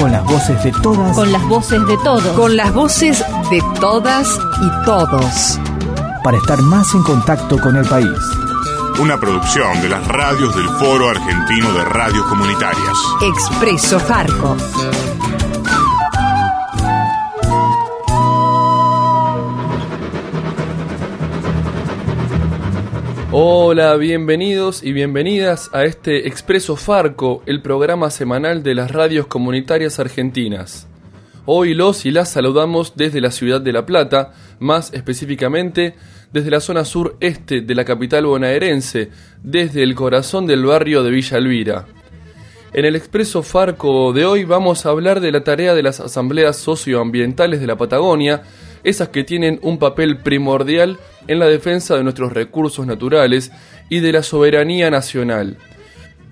Con las voces de todas. con las voces de todos. Con las voces de todas y todos. Para estar más en contacto con el país. Una producción de las radios del Foro Argentino de Radios Comunitarias. Expreso Farco. Hola, bienvenidos y bienvenidas a este Expreso Farco, el programa semanal de las radios comunitarias argentinas. Hoy los y las saludamos desde la ciudad de La Plata, más específicamente desde la zona sur-este de la capital bonaerense, desde el corazón del barrio de Villa Elvira. En el Expreso Farco de hoy vamos a hablar de la tarea de las asambleas socioambientales de la Patagonia, esas que tienen un papel primordial en la defensa de nuestros recursos naturales y de la soberanía nacional.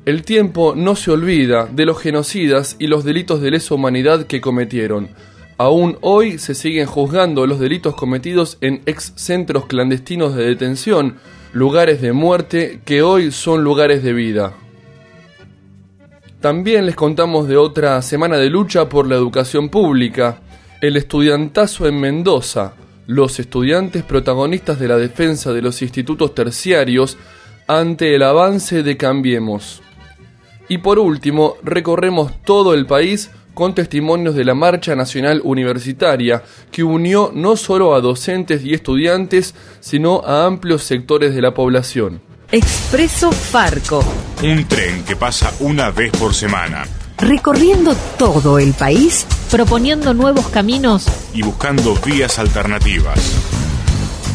El tiempo no se olvida de los genocidas y los delitos de lesa humanidad que cometieron. Aún hoy se siguen juzgando los delitos cometidos en ex centros clandestinos de detención, lugares de muerte que hoy son lugares de vida. También les contamos de otra semana de lucha por la educación pública, el estudiantazo en Mendoza, los estudiantes protagonistas de la defensa de los institutos terciarios ante el avance de Cambiemos. Y por último, recorremos todo el país con testimonios de la Marcha Nacional Universitaria, que unió no solo a docentes y estudiantes, sino a amplios sectores de la población. Expreso Farco. Un tren que pasa una vez por semana Recorriendo todo el país proponiendo nuevos caminos y buscando vías alternativas.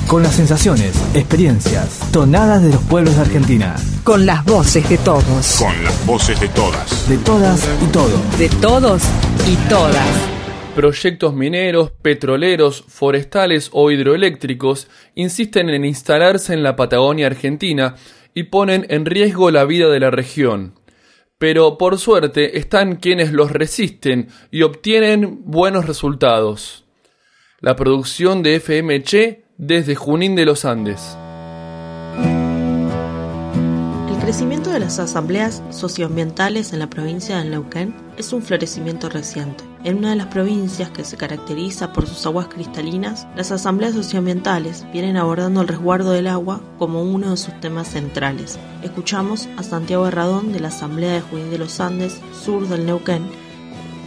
Con las sensaciones, experiencias, tonadas de los pueblos de Argentina. con las voces de todos. Con las voces de todas. De todas y todos. De todos y todas. Proyectos mineros, petroleros, forestales o hidroeléctricos insisten en instalarse en la Patagonia Argentina y ponen en riesgo la vida de la región. Pero por suerte están quienes los resisten y obtienen buenos resultados. La producción de FMC desde Junín de los Andes. El crecimiento de las asambleas socioambientales en la provincia de Neuquén es un florecimiento reciente. En una de las provincias que se caracteriza por sus aguas cristalinas, las asambleas socioambientales vienen abordando el resguardo del agua como uno de sus temas centrales. Escuchamos a Santiago Herradón de la Asamblea de Junín de los Andes, sur del Neuquén,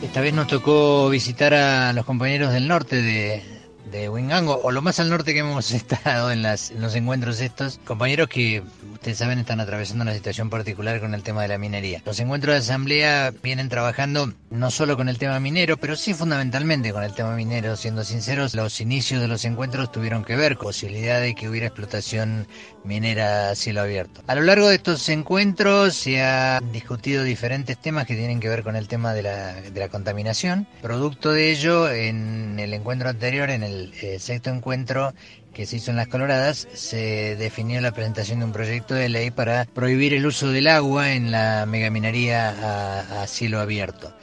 Esta vez nos tocó visitar a los compañeros del norte de, de Wingango, o lo más al norte que hemos estado en, los encuentros estos, compañeros que ustedes saben están atravesando una situación particular con el tema de la minería. Los encuentros de asamblea vienen trabajando no solo con el tema minero, pero sí fundamentalmente con el tema minero, siendo sinceros, los inicios de los encuentros tuvieron que ver con posibilidad de que hubiera explotación minera a cielo abierto. A lo largo de estos encuentros se han discutido diferentes temas que tienen que ver con el tema de la, contaminación. Producto de ello, en el encuentro anterior, en el eh, sexto encuentro que se hizo en Las Coloradas, se definió la presentación de un proyecto de ley para prohibir el uso del agua en la megaminería a, a cielo abierto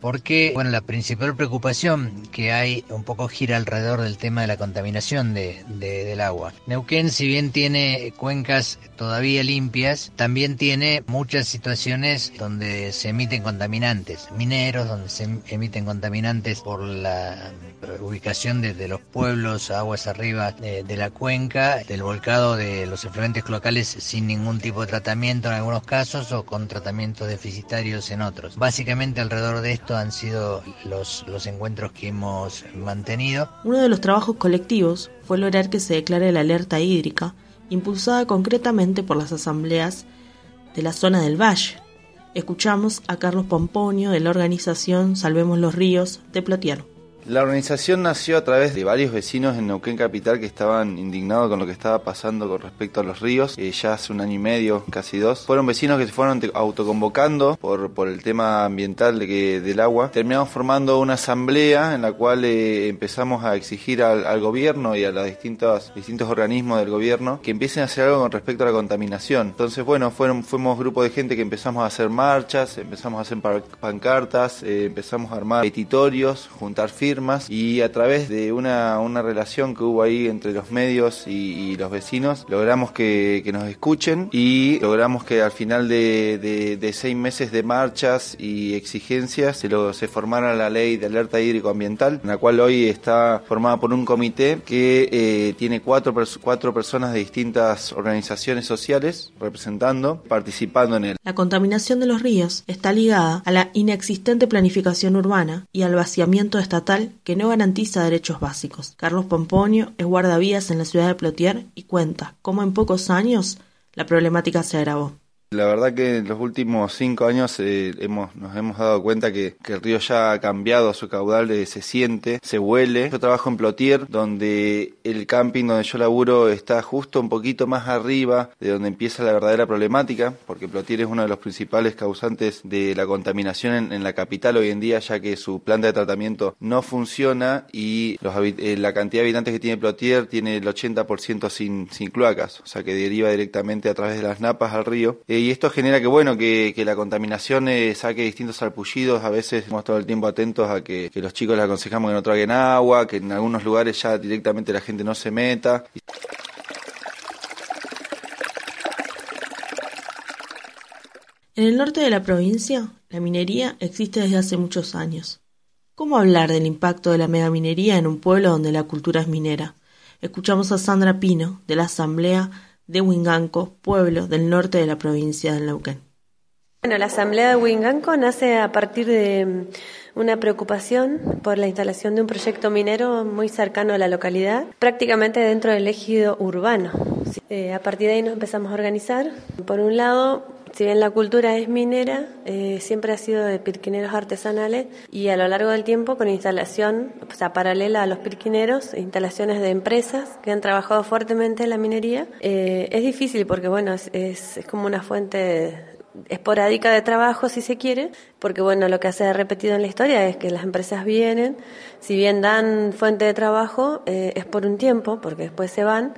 porque bueno la principal preocupación que hay un poco gira alrededor del tema de la contaminación de, de- del agua. Neuquén, si bien tiene cuencas todavía limpias, también tiene muchas situaciones donde se emiten contaminantes mineros, donde se em- emiten contaminantes por la ubicación de, de los pueblos aguas arriba de, de la cuenca, del volcado de los efluentes locales sin ningún tipo de tratamiento en algunos casos o con tratamientos deficitarios en otros. Básicamente alrededor de esto han sido los, los encuentros que hemos mantenido. Uno de los trabajos colectivos fue lograr que se declare la alerta hídrica, impulsada concretamente por las asambleas de la zona del Valle. Escuchamos a Carlos Pomponio de la organización Salvemos los Ríos de Plotier. La organización nació a través de varios vecinos en Neuquén Capital que estaban indignados con lo que estaba pasando con respecto a los ríos, eh, ya hace un año y medio, casi dos. Fueron vecinos que se fueron autoconvocando por, por el tema ambiental de que, del agua. Terminamos formando una asamblea en la cual eh, empezamos a exigir al, gobierno y a los distintos, distintos organismos del gobierno que empiecen a hacer algo con respecto a la contaminación. Entonces, bueno, fuimos grupo de gente que empezamos a hacer marchas, empezamos a hacer pancartas, eh, empezamos a armar petitorios, juntar firmas y a través de una, una relación que hubo ahí entre los medios y, los vecinos logramos que, nos escuchen y logramos que al final de, de, seis meses de marchas y exigencias se, lo, se formara la ley de alerta hídrico ambiental, la cual hoy está formada por un comité que eh, tiene cuatro, cuatro personas de distintas organizaciones sociales representando, participando en él. La contaminación de los ríos está ligada a la inexistente planificación urbana y al vaciamiento estatal que no garantiza derechos básicos. Carlos Pomponio es guardavías en la ciudad de Plotier y cuenta cómo en pocos años la problemática se agravó. La verdad que en los últimos cinco años eh, hemos, nos hemos dado cuenta que, el río ya ha cambiado su caudal, eh, se siente, se huele. Yo trabajo en Plotier, donde el camping donde yo laburo está justo un poquito más arriba de donde empieza la verdadera problemática, porque Plotier es uno de los principales causantes de la contaminación en, la capital hoy en día, ya que su planta de tratamiento no funciona y los, eh, la cantidad de habitantes que tiene Plotier tiene el 80% sin, sin cloacas, o sea que deriva directamente a través de las napas al río y esto genera que bueno que, la contaminación eh, saque distintos salpullidos a veces estamos todo el tiempo atentos a que, los chicos les aconsejamos que no traguen agua que en algunos lugares ya directamente la gente no se meta En el norte de la provincia, la minería existe desde hace muchos años. ¿Cómo hablar del impacto de la megaminería en un pueblo donde la cultura es minera? Escuchamos a Sandra Pino, de la Asamblea de Huinganco, pueblo del norte de la provincia de Neuquén. Bueno, la Asamblea de Huinganco nace a partir de mm, una preocupación por la instalación de un proyecto minero muy cercano a la localidad, prácticamente dentro del ejido urbano. Eh, a partir de ahí nos empezamos a organizar. Por un lado, si bien la cultura es minera, eh, siempre ha sido de pirquineros artesanales y a lo largo del tiempo con instalación, o sea, paralela a los pirquineros, instalaciones de empresas que han trabajado fuertemente en la minería. Eh, es difícil porque, bueno, es, como una fuente esporádica de trabajo, si se quiere, porque, bueno, lo que se ha repetido en la historia es que las empresas vienen, si bien dan fuente de trabajo, eh, es por un tiempo, porque después se van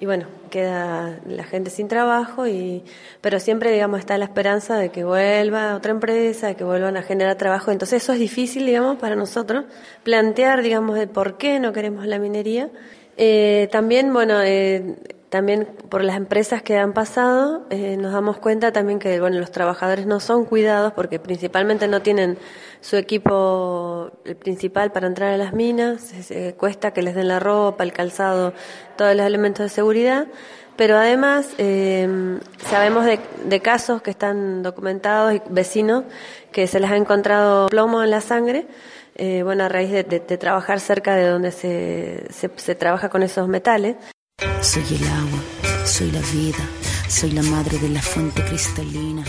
y bueno, queda la gente sin trabajo, y, pero siempre, digamos, está la esperanza de que vuelva otra empresa, de que vuelvan a generar trabajo. Entonces eso es difícil, digamos, para nosotros, plantear, digamos, de por qué no queremos la minería. Eh, también, bueno, eh, también por las empresas que han pasado, eh, nos damos cuenta también que bueno, los trabajadores no son cuidados porque principalmente no tienen su equipo el principal para entrar a las minas, cuesta que les den la ropa, el calzado, todos los elementos de seguridad. Pero además eh, sabemos de, de, casos que están documentados y vecinos que se les ha encontrado plomo en la sangre, eh, bueno, a raíz de, trabajar cerca de donde se, se trabaja con esos metales. Soy el agua, soy la vida, soy la madre de la fuente cristalina.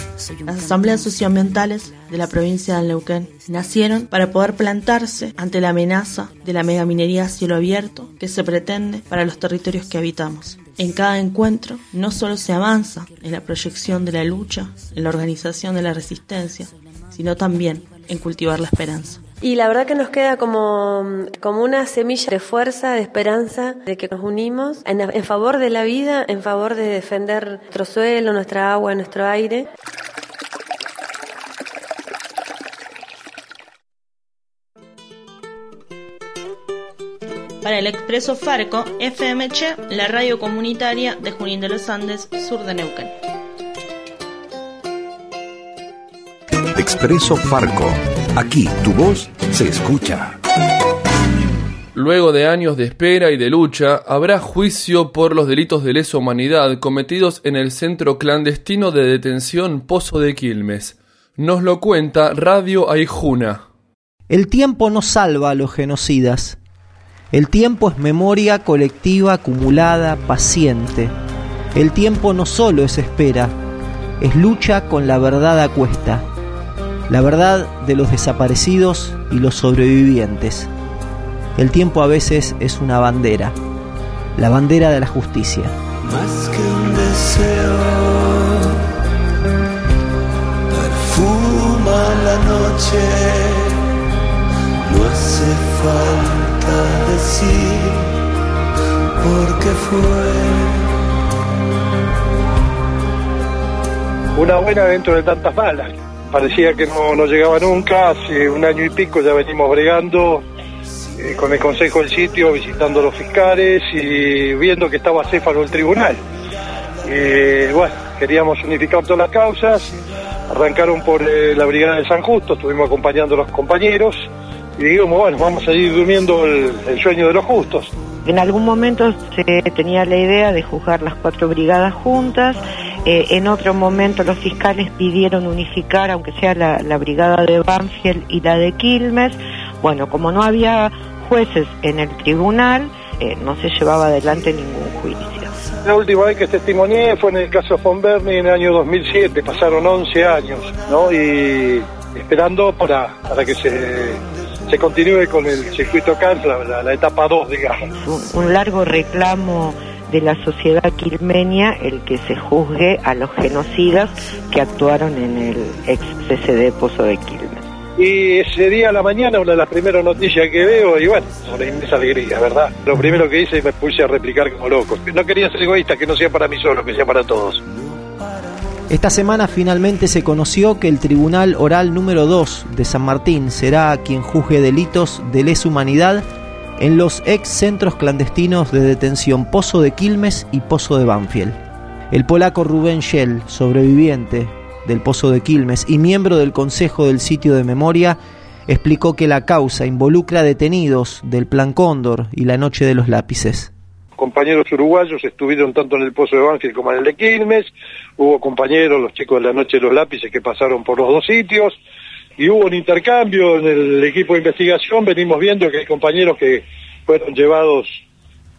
Las asambleas socioambientales de la provincia de Neuquén nacieron para poder plantarse ante la amenaza de la megaminería a cielo abierto que se pretende para los territorios que habitamos. En cada encuentro no solo se avanza en la proyección de la lucha, en la organización de la resistencia, sino también en cultivar la esperanza. Y la verdad que nos queda como, como una semilla de fuerza, de esperanza, de que nos unimos en, favor de la vida, en favor de defender nuestro suelo, nuestra agua, nuestro aire. Para el Expreso Farco, FMH, la radio comunitaria de Junín de los Andes, sur de Neuquén. Expreso Farco. Aquí tu voz se escucha. Luego de años de espera y de lucha, habrá juicio por los delitos de lesa humanidad cometidos en el centro clandestino de detención Pozo de Quilmes. Nos lo cuenta Radio Aijuna. El tiempo no salva a los genocidas. El tiempo es memoria colectiva acumulada, paciente. El tiempo no solo es espera, es lucha con la verdad a cuesta la verdad de los desaparecidos y los sobrevivientes. El tiempo a veces es una bandera, la bandera de la justicia. Más que un deseo, perfuma la noche, no hace falta decir por qué fue. Una buena dentro de tantas malas. Parecía que no, no llegaba nunca, hace un año y pico ya venimos bregando eh, con el Consejo del Sitio, visitando a los fiscales y viendo que estaba céfalo el tribunal. Eh, bueno, queríamos unificar todas las causas, arrancaron por eh, la Brigada de San Justo, estuvimos acompañando a los compañeros y dijimos, bueno, vamos a ir durmiendo el, el sueño de los justos. En algún momento se tenía la idea de juzgar las cuatro brigadas juntas, eh, en otro momento los fiscales pidieron unificar, aunque sea la, la brigada de Banfield y la de Quilmes. Bueno, como no había jueces en el tribunal, eh, no se llevaba adelante ningún juicio. La última vez que testimonié fue en el caso von Berni en el año 2007, pasaron 11 años, ¿no? Y esperando para, para que se, se continúe con el circuito CANS, la, la, la etapa 2, digamos. Un, un largo reclamo de la sociedad quilmenia el que se juzgue a los genocidas que actuaron en el ex CCD Pozo de Quilmes. Y ese día a la mañana, una de las primeras noticias que veo, y bueno, una inmensa alegría, ¿verdad? Lo primero que hice me puse a replicar como loco. No quería ser egoísta, que no sea para mí solo, que sea para todos. Esta semana finalmente se conoció que el Tribunal Oral número 2 de San Martín será quien juzgue delitos de lesa humanidad en los ex centros clandestinos de detención Pozo de Quilmes y Pozo de Banfield. El polaco Rubén Shell, sobreviviente del Pozo de Quilmes y miembro del Consejo del Sitio de Memoria, explicó que la causa involucra detenidos del Plan Cóndor y la Noche de los Lápices. Compañeros uruguayos estuvieron tanto en el Pozo de Banfield como en el de Quilmes, hubo compañeros, los chicos de la Noche de los Lápices, que pasaron por los dos sitios, y hubo un intercambio en el equipo de investigación, venimos viendo que hay compañeros que fueron llevados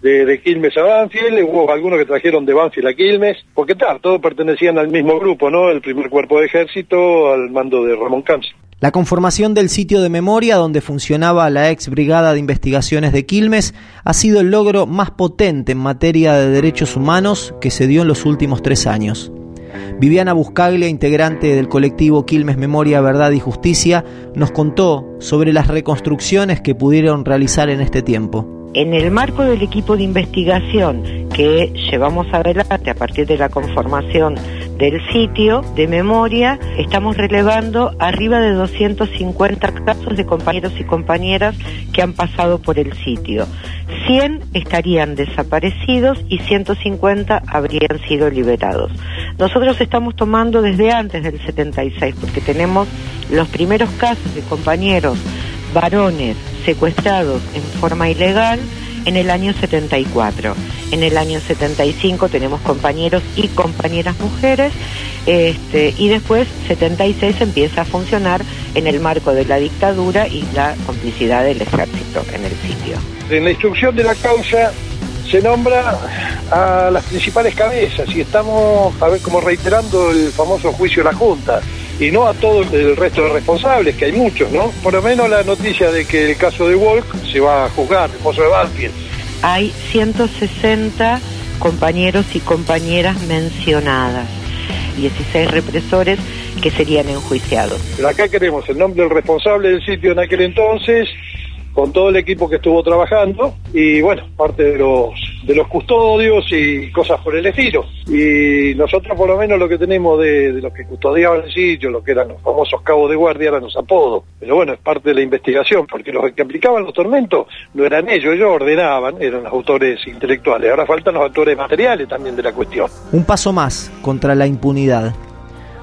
de, de, Quilmes a Banfield, hubo algunos que trajeron de Banfield a Quilmes, porque tal, todos pertenecían al mismo grupo, ¿no? El primer cuerpo de ejército al mando de Ramón Camps. La conformación del sitio de memoria donde funcionaba la ex brigada de investigaciones de Quilmes ha sido el logro más potente en materia de derechos humanos que se dio en los últimos tres años. Viviana Buscaglia, integrante del colectivo Quilmes Memoria, Verdad y Justicia, nos contó sobre las reconstrucciones que pudieron realizar en este tiempo. En el marco del equipo de investigación que llevamos adelante a partir de la conformación del sitio de memoria, estamos relevando arriba de 250 casos de compañeros y compañeras que han pasado por el sitio. 100 estarían desaparecidos y 150 habrían sido liberados. Nosotros estamos tomando desde antes del 76 porque tenemos los primeros casos de compañeros varones secuestrados en forma ilegal en el año 74. En el año 75 tenemos compañeros y compañeras mujeres este, y después 76 empieza a funcionar en el marco de la dictadura y la complicidad del ejército en el sitio. En la instrucción de la causa se nombra a las principales cabezas y estamos a ver como reiterando el famoso juicio de la Junta y no a todo el resto de responsables, que hay muchos, ¿no? Por lo menos la noticia de que el caso de Walk se va a juzgar, el pozo de Banfield. Hay 160 compañeros y compañeras mencionadas, 16 represores que serían enjuiciados. Pero acá queremos el nombre del responsable del sitio en aquel entonces, con todo el equipo que estuvo trabajando y bueno, parte de los de los custodios y cosas por el estilo. Y nosotros por lo menos lo que tenemos de, los que custodiaban el sitio, lo que eran los famosos cabos de guardia, eran los apodos. Pero bueno, es parte de la investigación, porque los que aplicaban los tormentos no eran ellos, ellos ordenaban, eran los autores intelectuales. Ahora faltan los autores materiales también de la cuestión. Un paso más contra la impunidad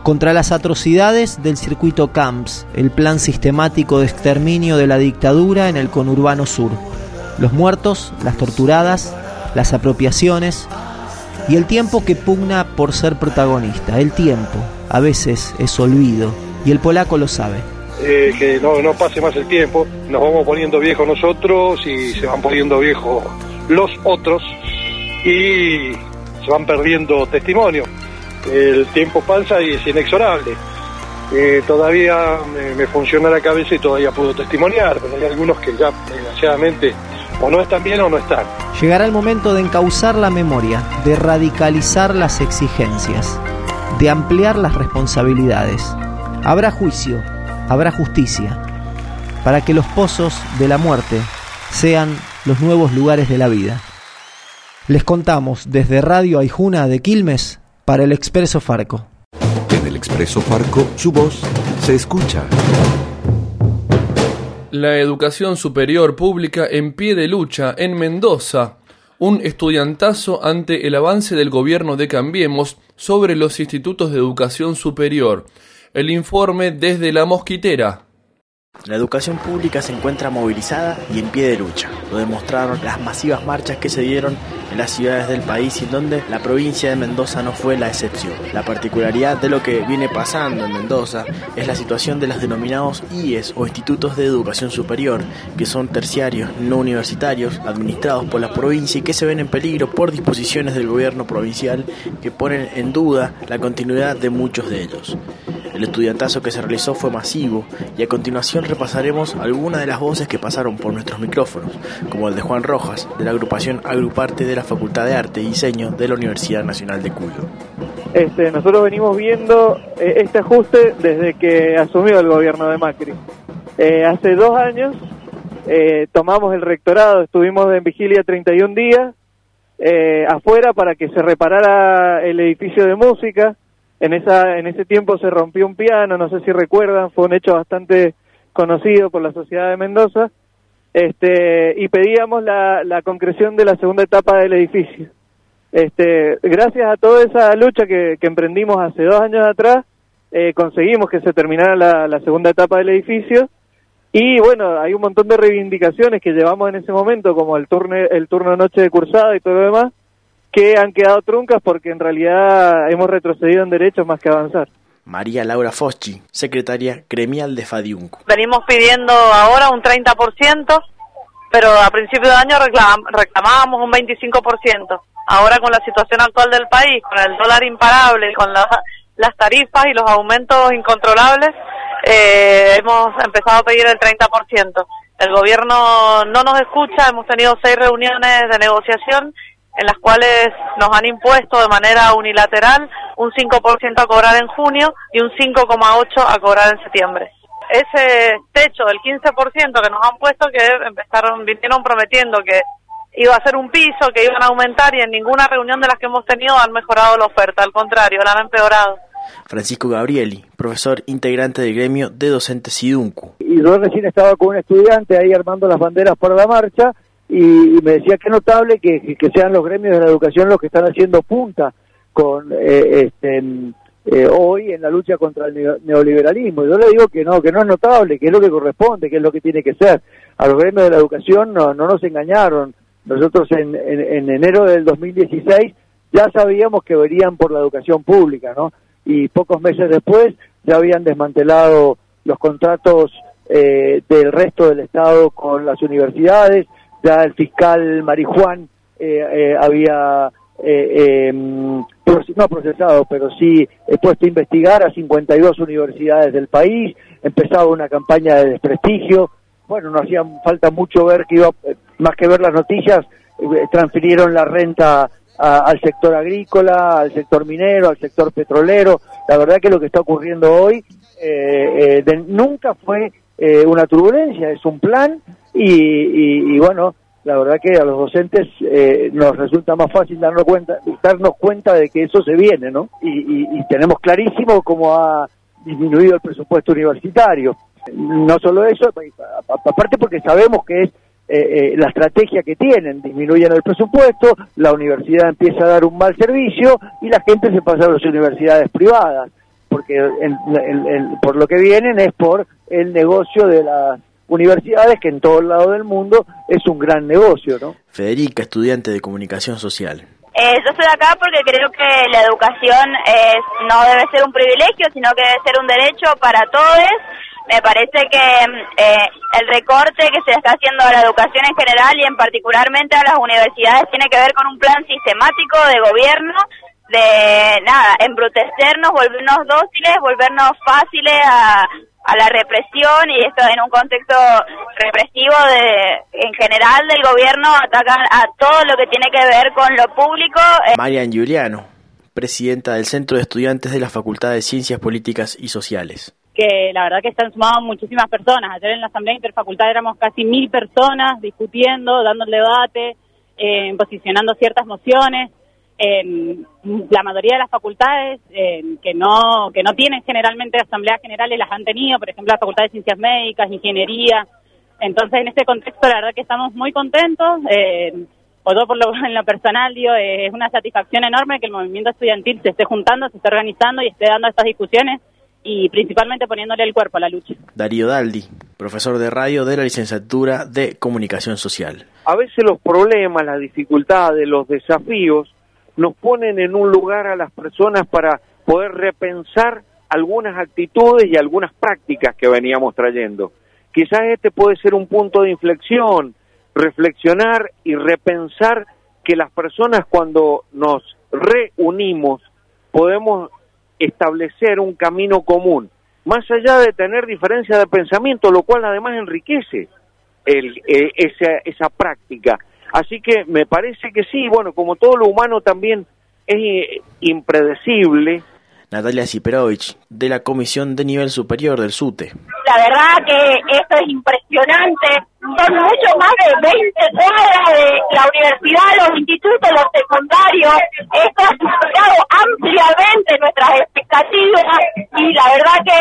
contra las atrocidades del circuito CAMPS, el plan sistemático de exterminio de la dictadura en el conurbano sur. Los muertos, las torturadas, las apropiaciones y el tiempo que pugna por ser protagonista. El tiempo, a veces es olvido, y el polaco lo sabe. Eh, que no, no pase más el tiempo, nos vamos poniendo viejos nosotros y se van poniendo viejos los otros y se van perdiendo testimonio el tiempo pasa y es inexorable. eh, todavía me, me, funciona la cabeza y todavía puedo testimoniar, pero hay algunos que ya desgraciadamente o no están bien o no están. Llegará el momento de encauzar la memoria, de radicalizar las exigencias, de ampliar las responsabilidades. Habrá juicio, habrá justicia, para que los pozos de la muerte sean los nuevos lugares de la vida. Les contamos desde Radio Aijuna de Quilmes para el Expreso Farco. En el Expreso Farco, su voz se escucha. La educación superior pública en pie de lucha en Mendoza. Un estudiantazo ante el avance del gobierno de Cambiemos sobre los institutos de educación superior. El informe desde la mosquitera. La educación pública se encuentra movilizada y en pie de lucha. Lo demostraron las masivas marchas que se dieron en las ciudades del país y en donde la provincia de Mendoza no fue la excepción. La particularidad de lo que viene pasando en Mendoza es la situación de los denominados IES o Institutos de Educación Superior, que son terciarios no universitarios administrados por la provincia y que se ven en peligro por disposiciones del gobierno provincial que ponen en duda la continuidad de muchos de ellos. El estudiantazo que se realizó fue masivo y a continuación repasaremos algunas de las voces que pasaron por nuestros micrófonos, como el de Juan Rojas, de la agrupación Agruparte de la Facultad de Arte y Diseño de la Universidad Nacional de Cuyo. Este, nosotros venimos viendo eh, este ajuste desde que asumió el gobierno de Macri. Eh, hace dos años eh, tomamos el rectorado, estuvimos en vigilia 31 días afuera para que se reparara el edificio de música en esa en ese tiempo se rompió un piano, no sé si recuerdan, fue un hecho bastante conocido por la sociedad de Mendoza. Este, y pedíamos la, concreción de la segunda etapa del edificio. Este, gracias a toda esa lucha que, emprendimos hace dos años atrás, eh, conseguimos que se terminara la, la segunda etapa del edificio y bueno, hay un montón de reivindicaciones que llevamos en ese momento, como el turno, el turno noche de cursada y todo lo demás, que han quedado truncas porque en realidad hemos retrocedido en derechos más que avanzar. María Laura Foschi, secretaria gremial de Fadiunco. Venimos pidiendo ahora un 30%, pero a principio de año reclamábamos un 25%. Ahora con la situación actual del país, con el dólar imparable, con las tarifas y los aumentos incontrolables, eh, hemos empezado a pedir el 30%. El gobierno no nos escucha, hemos tenido seis reuniones de negociación en las cuales nos han impuesto de manera unilateral un 5% a cobrar en junio y un 5,8% a cobrar en septiembre. Ese techo del 15% que nos han puesto, que empezaron, vinieron prometiendo que iba a ser un piso, que iban a aumentar y en ninguna reunión de las que hemos tenido han mejorado la oferta, al contrario, la han empeorado. Francisco Gabrieli, profesor integrante del gremio de docentes SIDUNCU. Y yo recién estaba con un estudiante ahí armando las banderas para la marcha y, me decía que notable que, que, sean los gremios de la educación los que están haciendo punta con eh, este, eh, hoy en la lucha contra el neoliberalismo. Yo le digo que no, que no es notable, que es lo que corresponde, que es lo que tiene que ser. A los gremios de la educación no, no nos engañaron. Nosotros en, en, enero del 2016 ya sabíamos que verían por la educación pública, ¿no? Y pocos meses después ya habían desmantelado los contratos eh, del resto del Estado con las universidades, ya el fiscal Marijuán eh, eh, había eh, em, no procesado, pero sí puesto a investigar a 52 universidades del país, empezaba una campaña de desprestigio, bueno, no hacía falta mucho ver que iba, más que ver las noticias, transfirieron la renta al sector agrícola, al sector minero, al sector petrolero, la verdad que lo que está ocurriendo hoy nunca fue una turbulencia, es un plan y, bueno, la verdad que a los docentes eh, nos resulta más fácil darnos cuenta, darnos cuenta de que eso se viene, ¿no? Y, tenemos clarísimo cómo ha disminuido el presupuesto universitario. No solo eso, aparte porque sabemos que es eh, eh, la estrategia que tienen, disminuyen el presupuesto, la universidad empieza a dar un mal servicio y la gente se pasa a las universidades privadas, porque por lo que vienen es por el negocio de las universidades que en todo el lado del mundo es un gran negocio, ¿no? Federica, estudiante de comunicación social. Eh, yo estoy acá porque creo que la educación es, no debe ser un privilegio, sino que debe ser un derecho para todos. Me parece que eh, el recorte que se está haciendo a la educación en general y en particularmente a las universidades tiene que ver con un plan sistemático de gobierno de nada, embrutecernos, volvernos dóciles, volvernos fáciles a, a la represión y esto en un contexto represivo de en general del gobierno atacan a todo lo que tiene que ver con lo público. eh, Marian Giuliano, presidenta del Centro de Estudiantes de la Facultad de Ciencias Políticas y Sociales. que la verdad que están sumadas muchísimas personas. Ayer en la Asamblea Interfacultad éramos casi mil personas discutiendo, dando el debate, eh, posicionando ciertas mociones. En la mayoría de las facultades eh, que no que no tienen generalmente asambleas generales las han tenido, por ejemplo la Facultad de Ciencias Médicas, Ingeniería. Entonces en este contexto la verdad que estamos muy contentos. Eh, o todo por lo en lo personal digo eh, es una satisfacción enorme que el movimiento estudiantil se esté juntando, se esté organizando y esté dando estas discusiones y principalmente poniéndole el cuerpo a la lucha. Darío Daldi, profesor de radio de la licenciatura de Comunicación Social. a veces los problemas, las dificultades, los desafíos nos ponen en un lugar a las personas para poder repensar algunas actitudes y algunas prácticas que veníamos trayendo. Quizás este puede ser un punto de inflexión, reflexionar y repensar que las personas cuando nos reunimos podemos establecer un camino común, más allá de tener diferencia de pensamiento, lo cual además enriquece el, eh, esa, esa práctica. Así que me parece que sí, bueno, como todo lo humano también es eh, impredecible. Natalia Siperovich, de la Comisión de Nivel Superior del SUTE. La verdad que esto es impresionante. Son mucho más de 20 cuadras de la universidad, los institutos, los secundarios. Esto ha superado ampliamente nuestras expectativas y la verdad que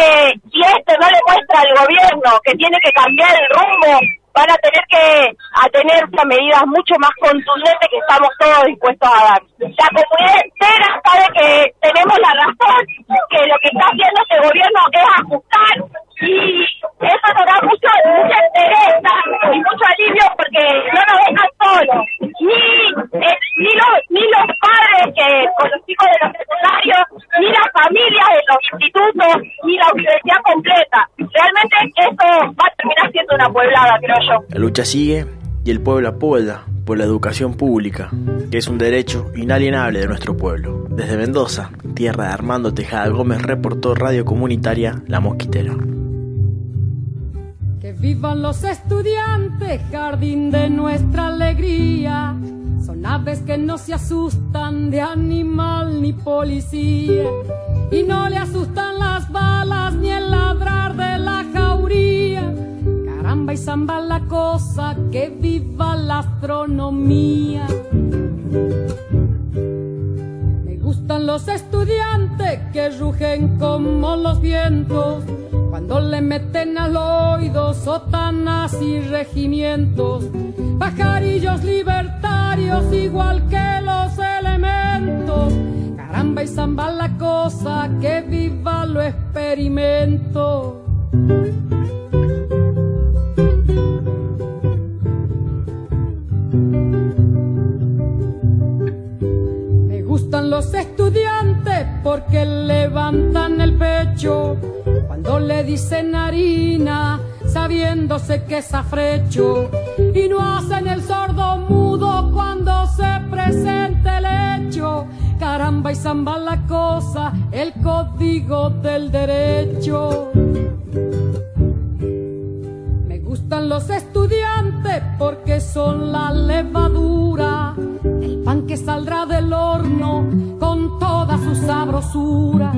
si esto no le muestra al gobierno que tiene que cambiar el rumbo, van a tener que atenerse a medidas mucho más contundentes que estamos todos dispuestos a dar. La comunidad entera sabe que tenemos la razón, que lo que está haciendo este gobierno es ajustar y eso nos da mucho, mucha entereza y mucho alivio porque no nos dejan solos. Ni, eh, ni, los, ni los padres que con los hijos de los secundarios, ni las familias de los institutos, ni la universidad completa. Realmente eso va a terminar siendo una La lucha sigue y el pueblo apoya por la educación pública, que es un derecho inalienable de nuestro pueblo. Desde Mendoza, tierra de Armando Tejada Gómez, reportó Radio Comunitaria La Mosquitera. Que vivan los estudiantes, jardín de nuestra alegría. Son aves que no se asustan de animal ni policía. Y no le asustan Y zamba la cosa, que viva la astronomía. Me gustan los estudiantes que rugen como los vientos cuando le meten al oído sotanas y regimientos, pajarillos libertarios igual que los elementos. Caramba y zamba la cosa, que viva lo experimento. Los estudiantes porque levantan el pecho cuando le dicen harina, sabiéndose que es afrecho, y no hacen el sordo mudo cuando se presente el hecho. Caramba y zamba la cosa, el código del derecho. Me gustan los estudiantes porque son la levadura, el pan que saldrá del sabrosura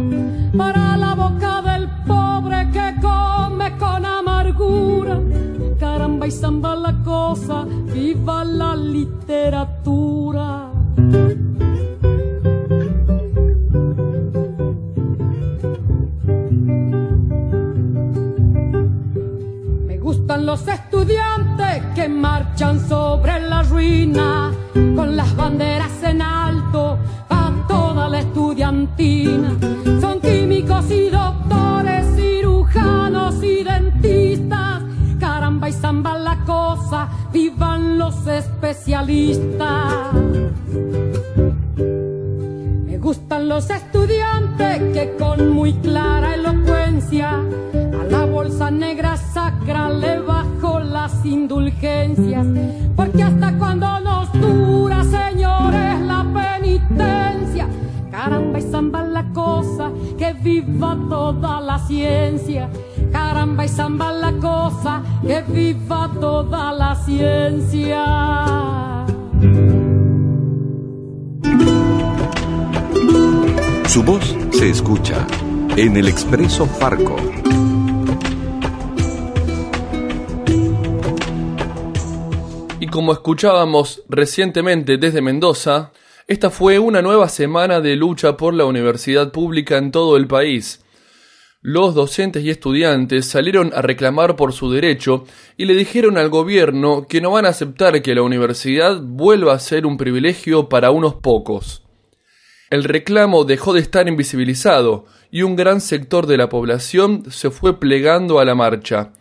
para la boca del pobre que come con amargura. Caramba y zamba la cosa, viva la literatura. Toda la ciencia. Caramba y samba la cosa, que viva toda la ciencia. Su voz se escucha en el Expreso Farco. Y como escuchábamos recientemente desde Mendoza, esta fue una nueva semana de lucha por la universidad pública en todo el país. Los docentes y estudiantes salieron a reclamar por su derecho y le dijeron al gobierno que no van a aceptar que la universidad vuelva a ser un privilegio para unos pocos. El reclamo dejó de estar invisibilizado y un gran sector de la población se fue plegando a la marcha.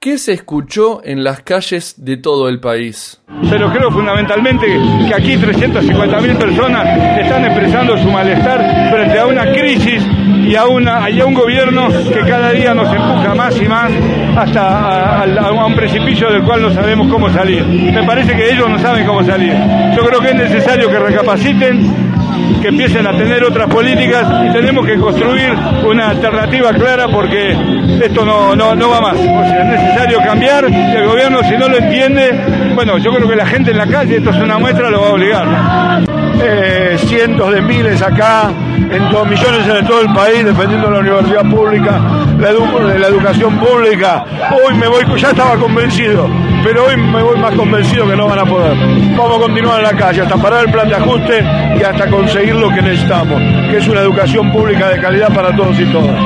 ¿Qué se escuchó en las calles de todo el país? Pero creo fundamentalmente que aquí 350.000 personas están expresando su malestar frente a una crisis y a, una, y un gobierno que cada día nos empuja más y más hasta a un precipicio del cual no sabemos cómo salir. Me parece que ellos no saben cómo salir. Yo creo que es necesario que recapaciten que empiecen a tener otras políticas y tenemos que construir una alternativa clara porque esto no, no, no va más. O es necesario cambiar y el gobierno si no lo entiende, bueno, yo creo que la gente en la calle, esto es una muestra, lo va a obligar. eh, cientos de miles acá, en todo, millones en todo el país defendiendo la universidad pública, la, edu- la educación pública. Hoy me voy, ya estaba convencido, pero hoy me voy más convencido que no van a poder. Vamos a continuar en la calle hasta parar el plan de ajuste y hasta conseguir lo que necesitamos, que es una educación pública de calidad para todos y todas.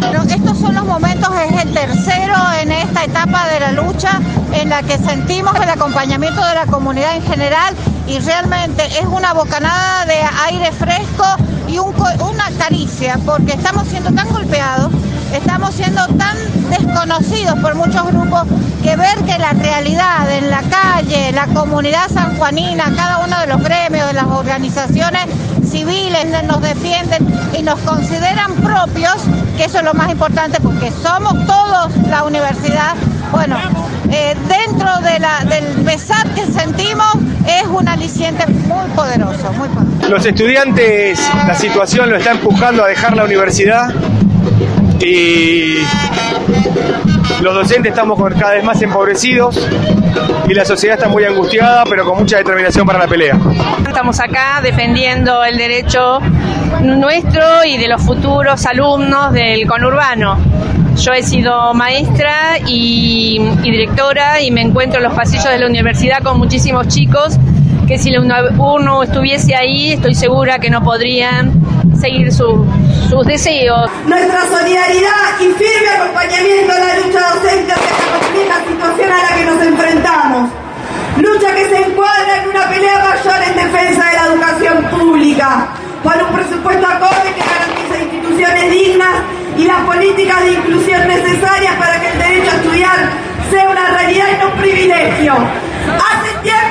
Pero estos son los momentos, es el tercero en esta etapa de la lucha en la que sentimos el acompañamiento de la comunidad en general y realmente es una bocanada de aire fresco y una caricia porque estamos siendo tan golpeados, estamos siendo tan desconocidos por muchos grupos que ver que la realidad en la calle, la comunidad sanjuanina, cada uno de los gremios, de las organizaciones civiles nos defienden y nos consideran propios, que eso es lo más importante porque somos todos la universidad. Bueno, eh, dentro del pesar que sentimos es un aliciente muy poderoso, muy poderoso. Los estudiantes, la situación lo está empujando a dejar la universidad y los docentes estamos cada vez más empobrecidos y la sociedad está muy angustiada, pero con mucha determinación para la pelea. Estamos acá defendiendo el derecho nuestro y de los futuros alumnos del conurbano. Yo he sido maestra y, directora y me encuentro en los pasillos de la universidad con muchísimos chicos que si uno, estuviese ahí estoy segura que no podrían seguir su- sus deseos. Nuestra solidaridad y firme acompañamiento a la lucha docente ante la situación a la que nos enfrentamos. Lucha que se encuadra en una pelea mayor en defensa de la educación pública, por un presupuesto acorde que garantice instituciones dignas y las políticas de inclusión necesarias para que el derecho a estudiar sea una realidad y no un privilegio. Hace tiempo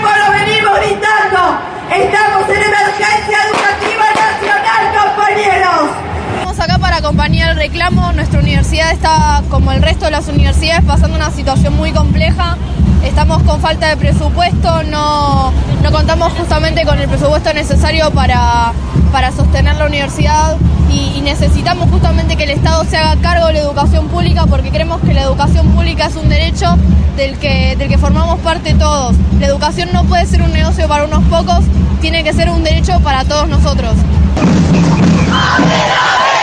venimos gritando. Estamos en emergencia nacional, compañeros. Estamos acá para acompañar el reclamo. Nuestra universidad está, como el resto de las universidades, pasando una situación muy compleja. Estamos con falta de presupuesto, no, no contamos justamente con el presupuesto necesario para, para sostener la universidad y, necesitamos justamente que el Estado se haga cargo de la educación pública porque creemos que la educación pública es un derecho del que, del que formamos parte todos. La educación no puede ser un negocio para unos pocos, tiene que ser un derecho para todos nosotros. No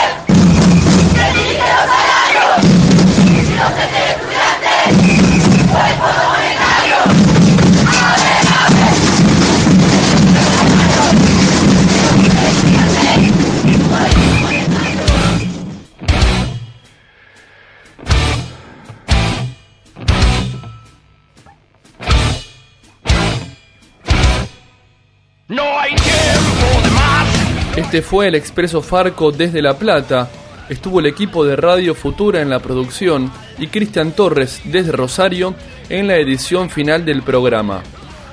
Este fue el Expreso Farco desde La Plata. Estuvo el equipo de Radio Futura en la producción y Cristian Torres desde Rosario en la edición final del programa.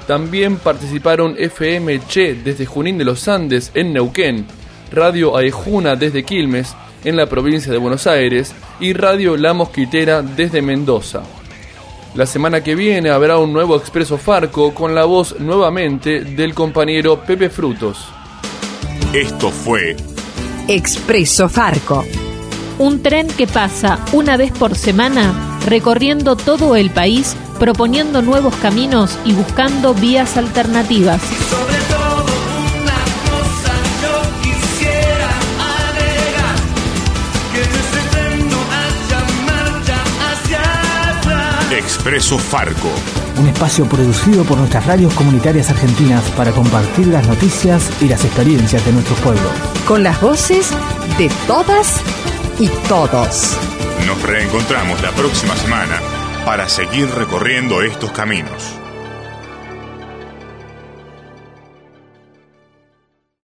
También participaron FM Che desde Junín de los Andes en Neuquén, Radio Aejuna desde Quilmes en la provincia de Buenos Aires y Radio La Mosquitera desde Mendoza. La semana que viene habrá un nuevo Expreso Farco con la voz nuevamente del compañero Pepe Frutos. Esto fue Expreso Farco. Un tren que pasa una vez por semana recorriendo todo el país, proponiendo nuevos caminos y buscando vías alternativas. Sobre todo una cosa yo quisiera agregar Que en tren no haya marcha hacia atrás Expreso Farco. Un espacio producido por nuestras radios comunitarias argentinas para compartir las noticias y las experiencias de nuestros pueblos. Con las voces de todas y todos. Nos reencontramos la próxima semana para seguir recorriendo estos caminos.